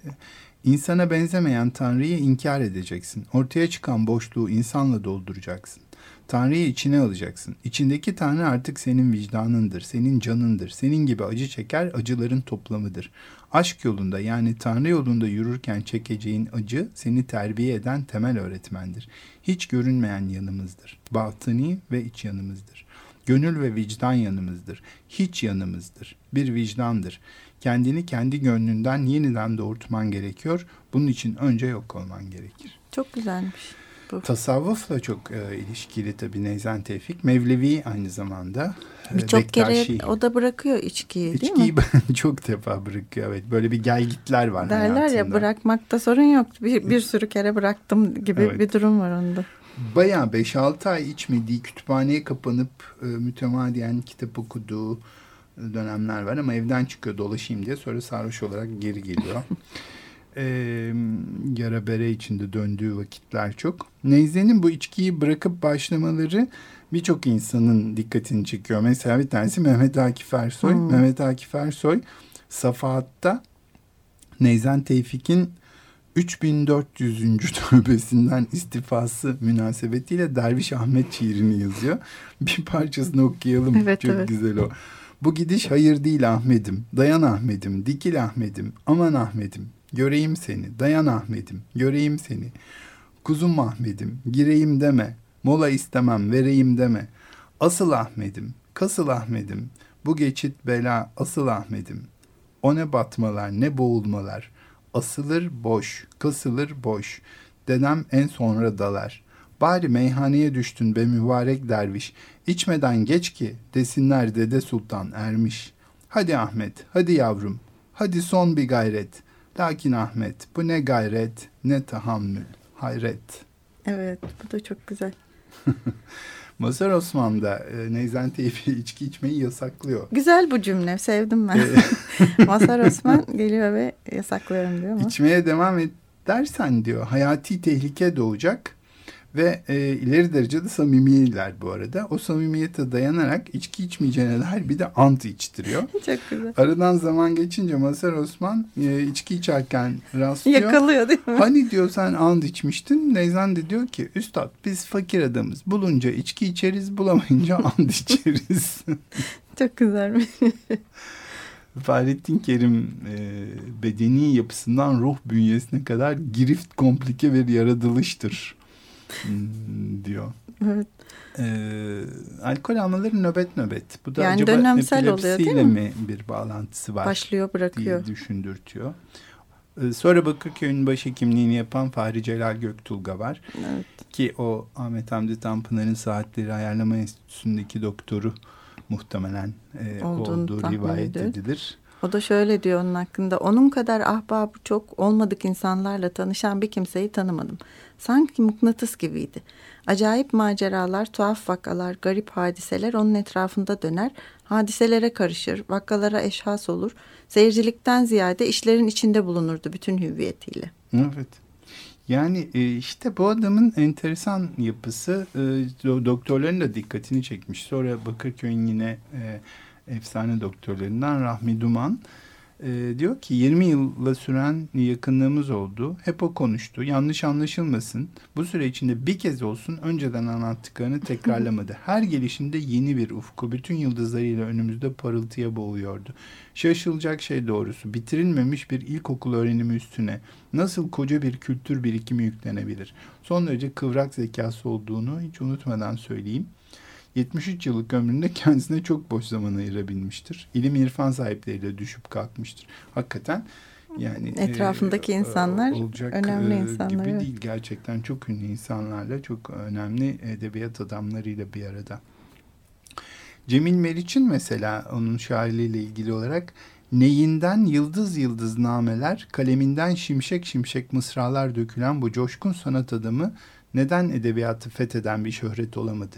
insana benzemeyen Tanrı'yı inkar edeceksin. Ortaya çıkan boşluğu insanla dolduracaksın. Tanrı'yı içine alacaksın. İçindeki Tanrı artık senin vicdanındır, senin canındır. Senin gibi acı çeker, acıların toplamıdır. Aşk yolunda yani Tanrı yolunda yürürken çekeceğin acı seni terbiye eden temel öğretmendir. Hiç görünmeyen yanımızdır. Batıni ve iç yanımızdır. Gönül ve vicdan yanımızdır. Hiç yanımızdır. Bir vicdandır. Kendini kendi gönlünden yeniden doğurtman gerekiyor. Bunun için önce yok olman gerekir. Çok güzelmiş. Tasavvufla çok e, ilişkili tabii Neyzen Tevfik. Mevlevi aynı zamanda. E, Birçok kere o da bırakıyor içkiyi değil İçkiyi mi? <laughs> çok defa bırakıyor. Evet böyle bir gelgitler var Derler hayatında. ya bırakmakta sorun yok. Bir, bir sürü kere bıraktım gibi Evet. bir durum var onda. Bayağı 5-6 ay içmediği, kütüphaneye kapanıp e, mütemadiyen kitap okuduğu dönemler var ama evden çıkıyor dolaşayım diye sonra sarhoş olarak geri geliyor. <laughs> e, yara bere içinde döndüğü vakitler çok. Neyze'nin bu içkiyi bırakıp başlamaları birçok insanın dikkatini çekiyor. Mesela bir tanesi Mehmet Akif Ersoy. Hmm. Mehmet Akif Ersoy Safahat'ta Neyzen Tevfik'in 3400. <laughs> tövbesinden istifası münasebetiyle Derviş Ahmet şiirini yazıyor. Bir parçasını okuyalım. Evet, Çok evet. güzel o. Bu gidiş hayır değil Ahmet'im. Dayan Ahmet'im. Dikil Ahmet'im. Aman Ahmet'im. göreyim seni. Dayan Ahmet'im, göreyim seni. Kuzum Ahmet'im, gireyim deme. Mola istemem, vereyim deme. Asıl Ahmet'im, kasıl Ahmet'im. Bu geçit bela, asıl Ahmet'im. O ne batmalar, ne boğulmalar. Asılır boş, kasılır boş. Dedem en sonra dalar. Bari meyhaneye düştün be mübarek derviş. İçmeden geç ki desinler dede sultan ermiş. Hadi Ahmet, hadi yavrum. Hadi son bir gayret. Lakin Ahmet bu ne gayret ne tahammül. Hayret. Evet bu da çok güzel. <laughs> Mazhar Osman da e, Neyzen Teyfi içki içmeyi yasaklıyor. Güzel bu cümle sevdim ben. <laughs> Mazhar <laughs> Osman geliyor ve yasaklıyorum diyor mu? İçmeye devam edersen diyor hayati tehlike doğacak ve e, ileri derecede samimiler bu arada. O samimiyete dayanarak içki içmeyeceğine dair bir de ant içtiriyor. <laughs> Çok güzel. Aradan zaman geçince Mazhar Osman e, içki içerken rastlıyor. Yakalıyor değil mi? Hani diyor sen ant içmiştin. Neyzen de diyor ki üstad biz fakir adamız. Bulunca içki içeriz bulamayınca <laughs> ant içeriz. <laughs> Çok güzelmiş. Fahrettin Kerim e, bedeni yapısından ruh bünyesine kadar girift komplike bir yaratılıştır diyor. Evet. Ee, alkol almaları nöbet nöbet. Bu da Yani acaba dönemsel oluyor, değil mi? mi bir bağlantısı var Başlıyor diye bırakıyor. düşündürtüyor. Ee, sonra Bakırköy'ün başhekimliğini yapan Fahri Celal Göktulga var. Evet. Ki o Ahmet Hamdi Tanpınar'ın Saatleri Ayarlama Enstitüsü'ndeki doktoru muhtemelen e, olduğu rivayet edilir. O da şöyle diyor onun hakkında. Onun kadar ahbabı çok olmadık insanlarla tanışan bir kimseyi tanımadım. Sanki mıknatıs gibiydi. Acayip maceralar, tuhaf vakalar, garip hadiseler onun etrafında döner. Hadiselere karışır, vakalara eşhas olur. Seyircilikten ziyade işlerin içinde bulunurdu bütün hüviyetiyle. Evet. Yani e, işte bu adamın enteresan yapısı e, do- doktorların da dikkatini çekmiş. Sonra Bakırköy'ün yine e, efsane doktorlarından Rahmi Duman e, diyor ki 20 yılla süren yakınlığımız oldu. Hep o konuştu. Yanlış anlaşılmasın. Bu süre içinde bir kez olsun önceden anlattıklarını tekrarlamadı. <laughs> Her gelişinde yeni bir ufku. Bütün yıldızlarıyla önümüzde parıltıya boğuyordu. Şaşılacak şey doğrusu. Bitirilmemiş bir ilkokul öğrenimi üstüne nasıl koca bir kültür birikimi yüklenebilir? Son derece kıvrak zekası olduğunu hiç unutmadan söyleyeyim. 73 yıllık ömründe kendisine çok boş zaman ayırabilmiştir. İlim irfan sahipleriyle düşüp kalkmıştır. Hakikaten yani Etrafındaki insanlar olacak önemli e, insanlar, gibi evet. değil. Gerçekten çok ünlü insanlarla, çok önemli edebiyat adamlarıyla bir arada. Cemil Meriç'in mesela onun şairliğiyle ilgili olarak neyinden yıldız yıldız nameler, kaleminden şimşek şimşek mısralar dökülen bu coşkun sanat adamı neden edebiyatı fetheden bir şöhret olamadı?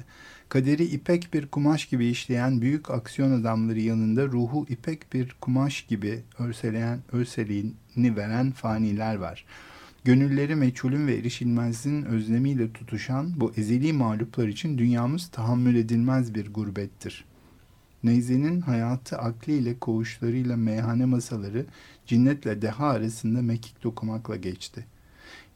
Kaderi ipek bir kumaş gibi işleyen büyük aksiyon adamları yanında ruhu ipek bir kumaş gibi örseleyen, örseliğini veren faniler var. Gönülleri meçhulün ve erişilmezin özlemiyle tutuşan bu ezeli mağluplar için dünyamız tahammül edilmez bir gurbettir. Neyze'nin hayatı akliyle koğuşlarıyla meyhane masaları cinnetle deha arasında mekik dokumakla geçti.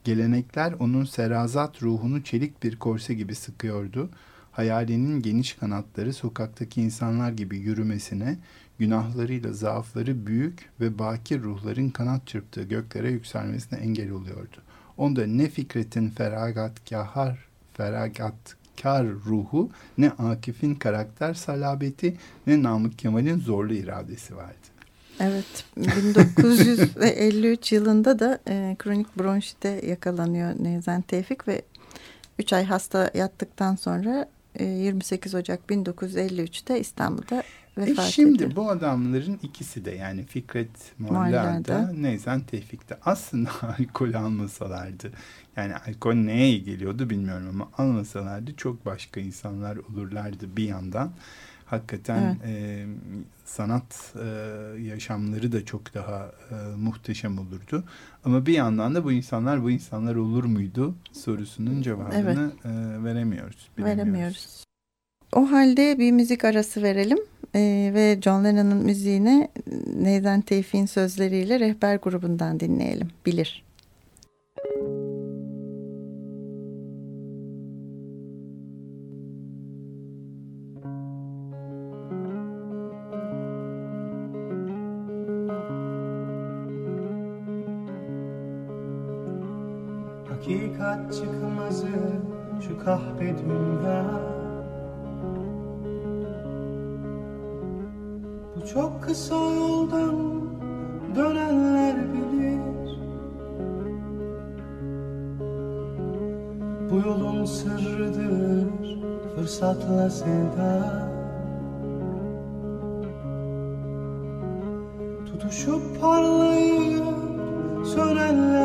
Gelenekler onun serazat ruhunu çelik bir korse gibi sıkıyordu. Hayalinin geniş kanatları sokaktaki insanlar gibi yürümesine, günahlarıyla zaafları büyük ve bakir ruhların kanat çırptığı göklere yükselmesine engel oluyordu. Onda ne Fikret'in feragatkar, feragatkar ruhu, ne Akif'in karakter salabeti, ne Namık Kemal'in zorlu iradesi vardı. Evet 1953 yılında da e, kronik bronşite yakalanıyor Nezen Tevfik ve 3 ay hasta yattıktan sonra 28 Ocak 1953'te İstanbul'da E vefat şimdi ediyor. bu adamların ikisi de yani Fikret Molla'da. Neyzen Tevfik'te aslında <laughs> alkol almasalardı yani alkol neye geliyordu bilmiyorum ama almasalardı çok başka insanlar olurlardı bir yandan. Hakikaten e, sanat e, yaşamları da çok daha e, muhteşem olurdu. Ama bir yandan da bu insanlar bu insanlar olur muydu sorusunun cevabını e, veremiyoruz. Veremiyoruz. O halde bir müzik arası verelim e, ve John Lennon'ın müziğini Nezen Tevfik'in sözleriyle rehber grubundan dinleyelim. Bilir. Hakikat çıkmazı şu kahpe dünya. Bu çok kısa yoldan dönenler bilir. Bu yolun sırrıdır fırsatla sevda Tutuşup parlayıp sönenler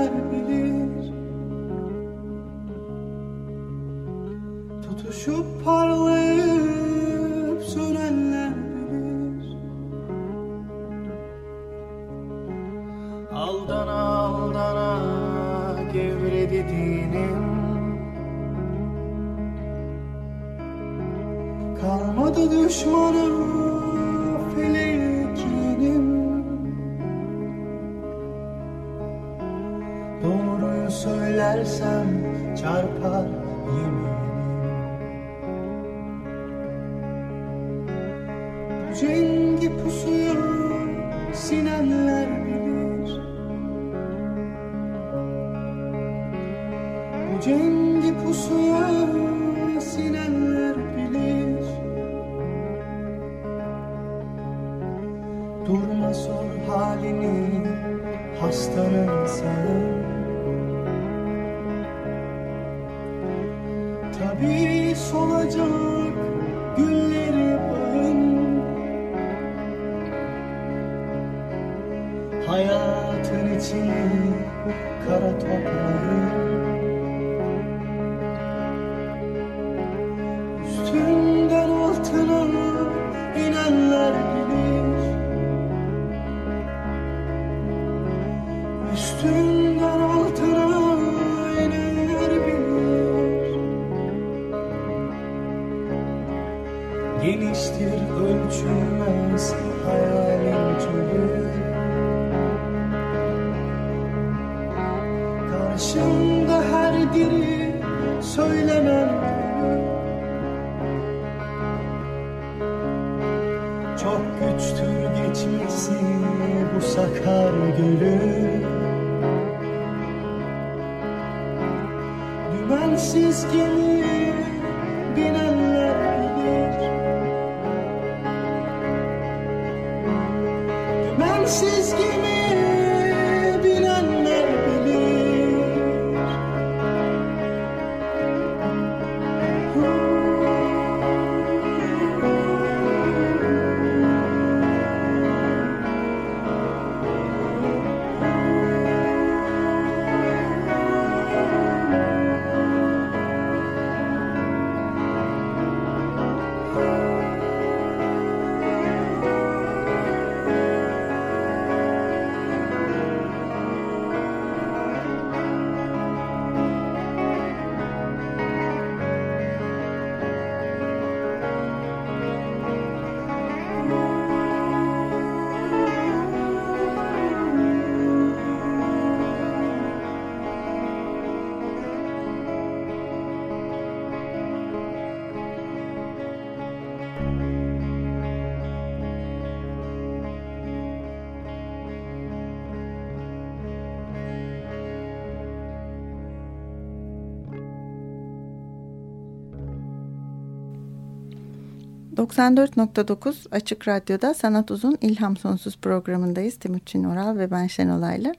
...94.9 Açık Radyo'da Sanat Uzun İlham Sonsuz programındayız. Timuçin Oral ve ben Şenolay'la.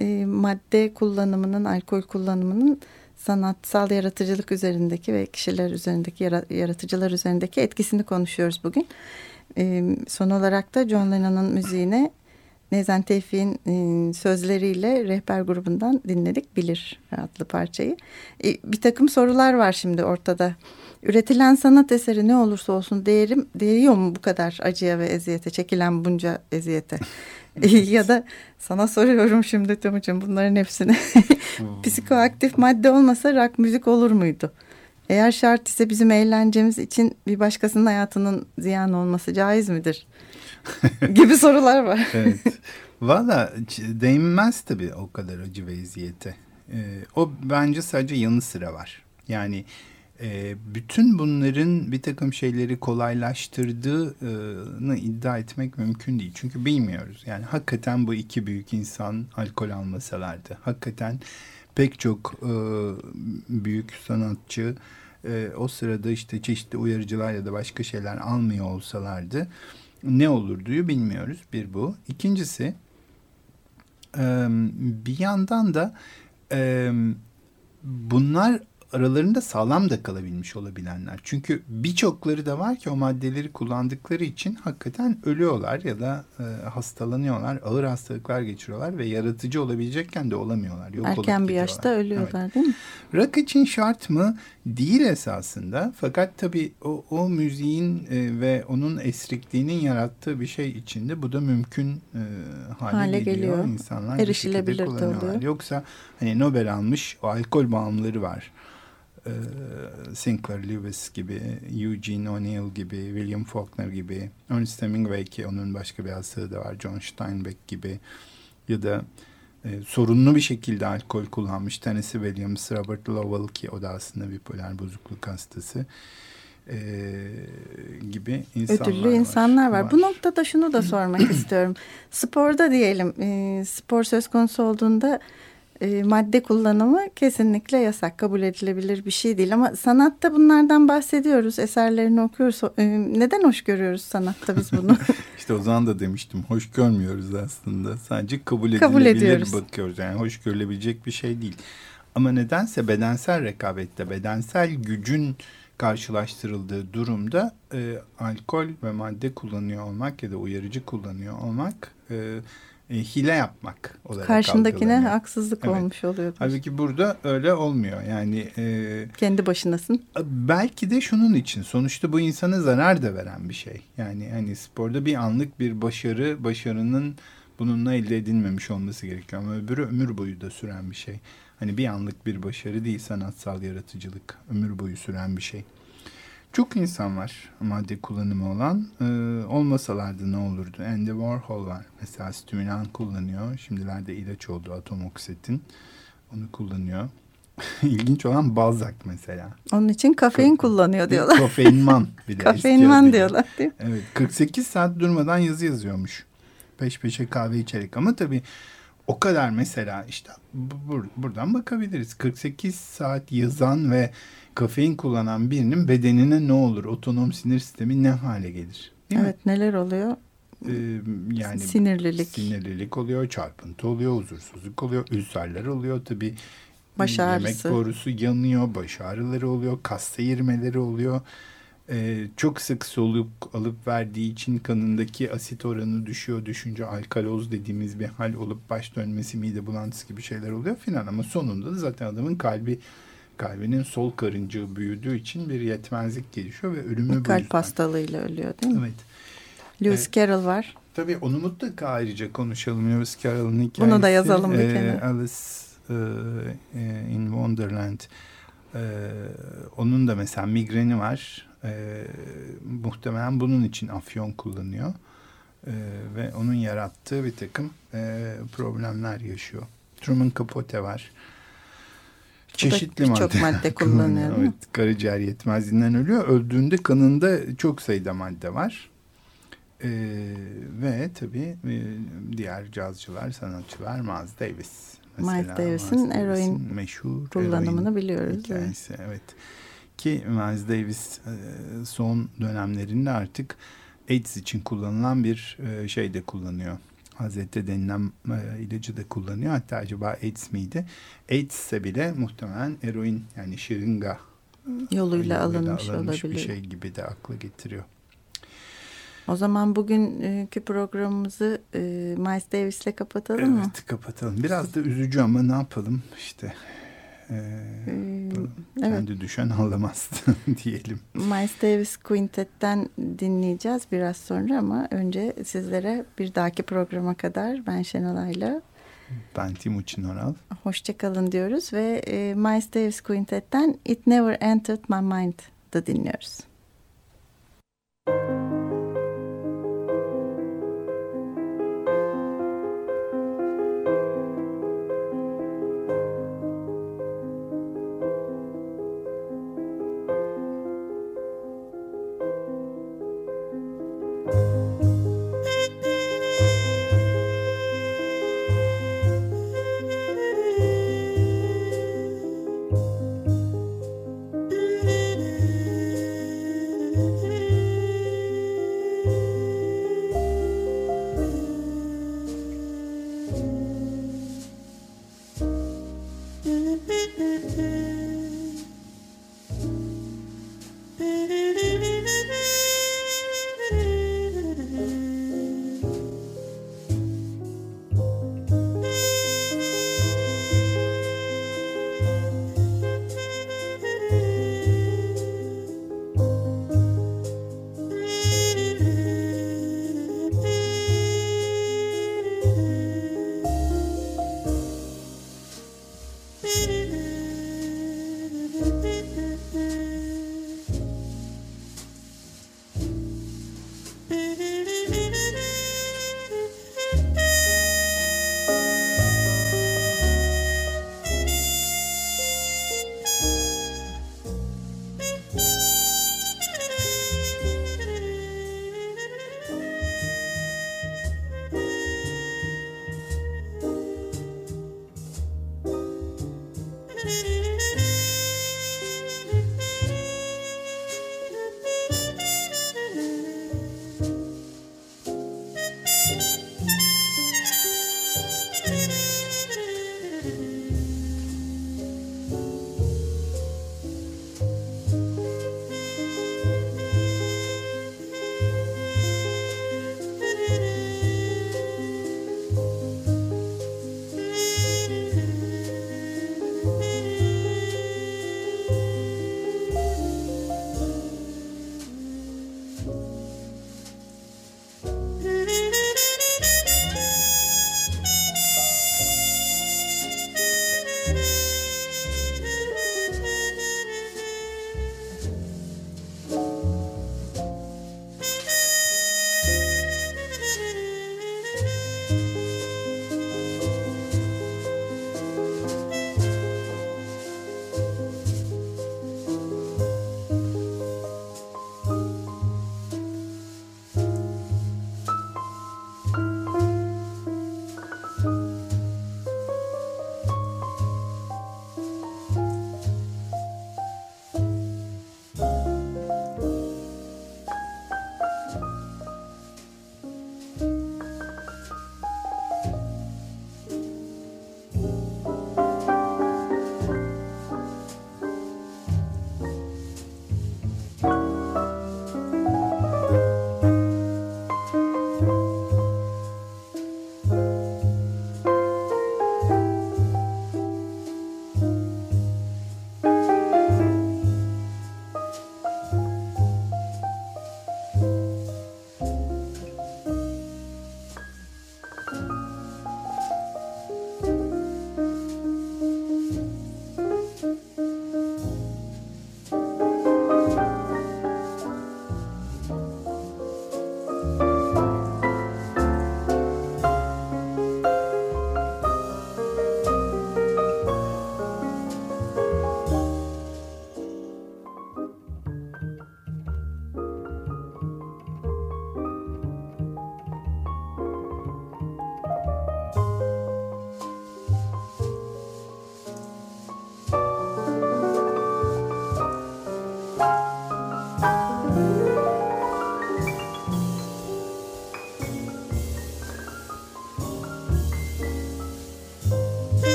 E, madde kullanımının, alkol kullanımının sanatsal yaratıcılık üzerindeki ve kişiler üzerindeki, yaratıcılar üzerindeki etkisini konuşuyoruz bugün. E, son olarak da John Lennon'ın müziğine Nezen Tevfik'in e, sözleriyle rehber grubundan dinledik Bilir adlı parçayı. E, bir takım sorular var şimdi ortada. Üretilen sanat eseri ne olursa olsun değerim değiyor mu bu kadar acıya ve eziyete, çekilen bunca eziyete? <laughs> ya da sana soruyorum şimdi Timuçin bunların hepsini. <laughs> <laughs> Psikoaktif madde olmasa rock müzik olur muydu? Eğer şart ise bizim eğlencemiz için bir başkasının hayatının ziyan olması caiz midir? gibi sorular var. evet. Valla değinmez tabii o kadar acı ve eziyete. Ee, o bence sadece yanı sıra var. Yani e, bütün bunların bir takım şeyleri kolaylaştırdığını iddia etmek mümkün değil. Çünkü bilmiyoruz. Yani hakikaten bu iki büyük insan alkol almasalardı. Hakikaten pek çok e, büyük sanatçı e, o sırada işte çeşitli uyarıcılar ya da başka şeyler almıyor olsalardı ne olurduyu bilmiyoruz. Bir bu. İkincisi bir yandan da bunlar aralarında sağlam da kalabilmiş olabilenler. Çünkü birçokları da var ki o maddeleri kullandıkları için hakikaten ölüyorlar ya da e, hastalanıyorlar, ağır hastalıklar geçiriyorlar ve yaratıcı olabilecekken de olamıyorlar. Yok Erken bir yaşta ölüyorlar Evet. değil mi? Rock için şart mı? Değil esasında. Fakat tabii o, o müziğin e, ve onun esrikliğinin yarattığı bir şey içinde bu da mümkün e, hale, Hale geliyor. geliyor. İnsanlar Erişilebilir de oluyor. Yoksa hani Nobel almış o alkol bağımlıları var. E, Sinclair Lewis gibi, Eugene O'Neill gibi, William Faulkner gibi, Ernest Hemingway ki onun başka bir hastalığı da var, John Steinbeck gibi ya da e, sorunlu bir şekilde alkol kullanmış. Tennessee Williams, Robert Lowell ki o da aslında bipolar bozukluk hastası e, gibi insanlar Ödüllü insanlar var. var. Bu noktada şunu da sormak <clears throat> istiyorum. Sporda diyelim e, spor söz konusu olduğunda e, madde kullanımı kesinlikle yasak kabul edilebilir bir şey değil. Ama sanatta bunlardan bahsediyoruz. Eserlerini okuyoruz. E, neden hoş görüyoruz sanatta biz bunu? <laughs> İşte o zaman da demiştim. Hoş görmüyoruz aslında. Sadece kabul Kabul edilebilir ediyoruz. bakıyoruz. Yani hoş görülebilecek bir şey değil. Ama nedense bedensel rekabette, bedensel gücün karşılaştırıldığı durumda e, alkol ve madde kullanıyor olmak ya da uyarıcı kullanıyor olmak e, e, hile yapmak olarak Karşındakine algılanıyor. haksızlık Evet. olmuş oluyor. Halbuki burada öyle olmuyor. Yani e, Kendi başınasın. belki de şunun için sonuçta bu insana zarar da veren bir şey. Yani hani sporda bir anlık bir başarı, başarının bununla elde edilmemiş olması gerekiyor. Ama öbürü ömür boyu da süren bir şey. Hani bir anlık bir başarı değil sanatsal yaratıcılık. Ömür boyu süren bir şey. Çok insan var madde kullanımı olan. Ee, olmasalardı ne olurdu? Andy Warhol var. Mesela stimülan kullanıyor. Şimdilerde ilaç oldu atom oksitin. Onu kullanıyor. <laughs> İlginç olan Balzac mesela. Onun için kafein kullanıyor diyorlar. Kafeinman <laughs> eski Kafeinman diyorlar değil mi? Evet 48 saat durmadan yazı yazıyormuş. Peş peşe kahve içerek ama tabii o kadar mesela işte bu- bur- buradan bakabiliriz. 48 saat yazan ve kafein kullanan birinin bedenine ne olur? Otonom sinir sistemi ne hale gelir? Değil mi? Evet neler oluyor? Ee, yani Sinirlilik. sinirlilik oluyor, çarpıntı oluyor, huzursuzluk oluyor, ülserler oluyor tabii. Baş Yemek ağrısı. borusu yanıyor, baş ağrıları oluyor, kas seyirmeleri oluyor. Ee, çok sık soluk alıp verdiği için kanındaki asit oranı düşüyor. Düşünce alkaloz dediğimiz bir hal olup baş dönmesi, mide bulantısı gibi şeyler oluyor filan. Ama sonunda da zaten adamın kalbi kalbinin sol karıncığı büyüdüğü için bir yetmezlik gelişiyor ve ölümü bu Kalp hastalığıyla ölüyor değil mi? Evet. Lewis Evet. Carroll var. Tabii onu mutlaka ayrıca konuşalım. Lewis Carroll'ın hikayesi. Bunu da yazalım bir Ee, kenara. Alice e, e, in Wonderland. Ee, onun da mesela migreni var. Ee, muhtemelen bunun için afyon kullanıyor. Ee, ve onun yarattığı bir takım e, problemler yaşıyor. Truman Capote var. Çeşitli madde kullanıyor, değil mi? Evet, karaciğer yetmezliğinden ölüyor. Öldüğünde kanında çok sayıda madde var. Ee, ve tabii e, diğer cazcılar, sanatçılar Miles Davis. Miles Davis'in eroin meşhur kullanımını eroin biliyoruz, evet. Hikayesi, evet. Ki Miles Davis e, son dönemlerinde artık AIDS için kullanılan bir e, şey de kullanıyor. Hazreti denilen e, ilacı da kullanıyor. Hatta acaba AIDS miydi? AIDS ise bile muhtemelen eroin yani şırınga Yoluyla alınmış, alınmış olabilir. bir şey gibi de akla getiriyor. O zaman bugünkü programımızı e, Miles Davis'le kapatalım mı? Evet kapatalım. Biraz da üzücü ama ne yapalım işte. E, Ee, evet. kendi düşen ağlamaz <laughs> diyelim. Miles Davis Quintet'ten dinleyeceğiz biraz sonra ama önce sizlere bir dahaki programa kadar ben Şenol Ayla Ben Timuçin Oral. hoşçakalın diyoruz ve e, Miles Davis Quintet'ten It Never Entered My Mind'da dinliyoruz. It